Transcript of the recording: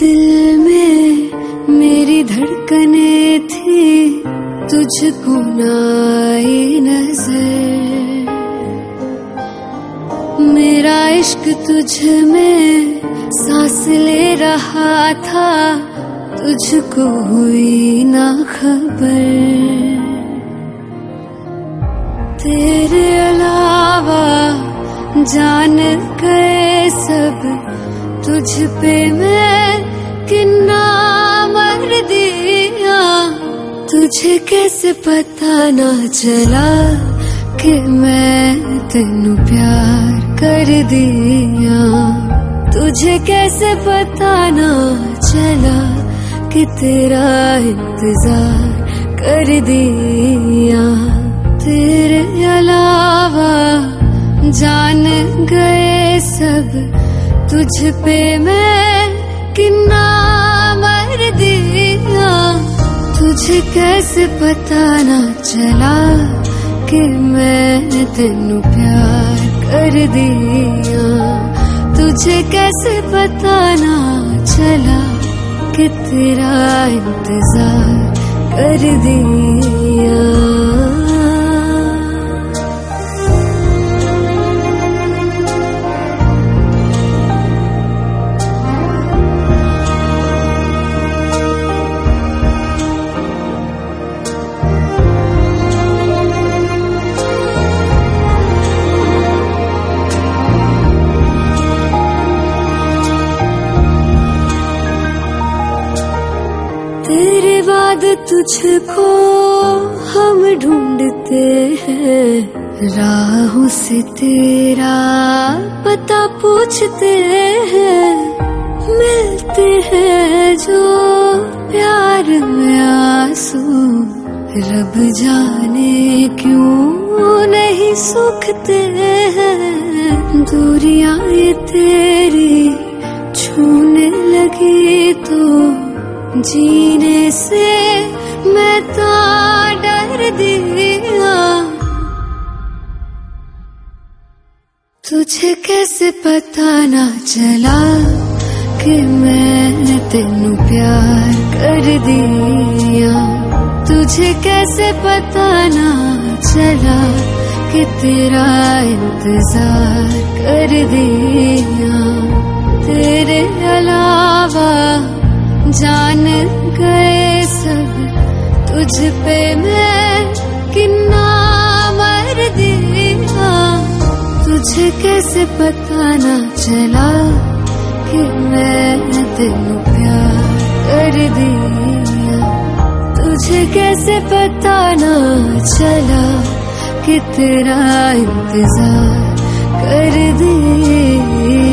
दिल में मेरी धड़कने थी, तुझको नाई नज़र। मेरा इश्क तुझ में सांस ले रहा था, तुझको हुई ना खबर। तेरे अलावा जान गए सब तुझ पे मैं किन्ना मर दिया। तुझे कैसे पता ना चला कि मैं तेनू प्यार कर दिया। तुझे कैसे पता ना चला कि तेरा इंतज़ार कर दिया। तेरे अलावा जान गए सब तुझ पे मैं किन्ना मर दिया। तुझे कैसे पता ना चला कि मैं तेनू प्यार कर दिया। तुझे कैसे पता ना चला कि तेरा इंतज़ार कर दिया। तुझको हम ढूंढते हैं। राहों से तेरा पता पूछते हैं। मिलते हैं जो प्यार में आँसू। रब जाने क्यों नहीं सूखते हैं। जीने से मैं तो डर दिया। तुझे कैसे पता ना चला कि मैं तेनू प्यार कर दिया? तुझे कैसे पता ना चला कि तेरा इंतज़ार कर दिया? तेरे अलावा सब तुझ पे मैं किन्ना मर दिया तुझे कैसे पता ना चला कि मैं तेनू प्यार कर दिया। तुझे कैसे पता ना चला कि तेरा इंतज़ार कर दिया।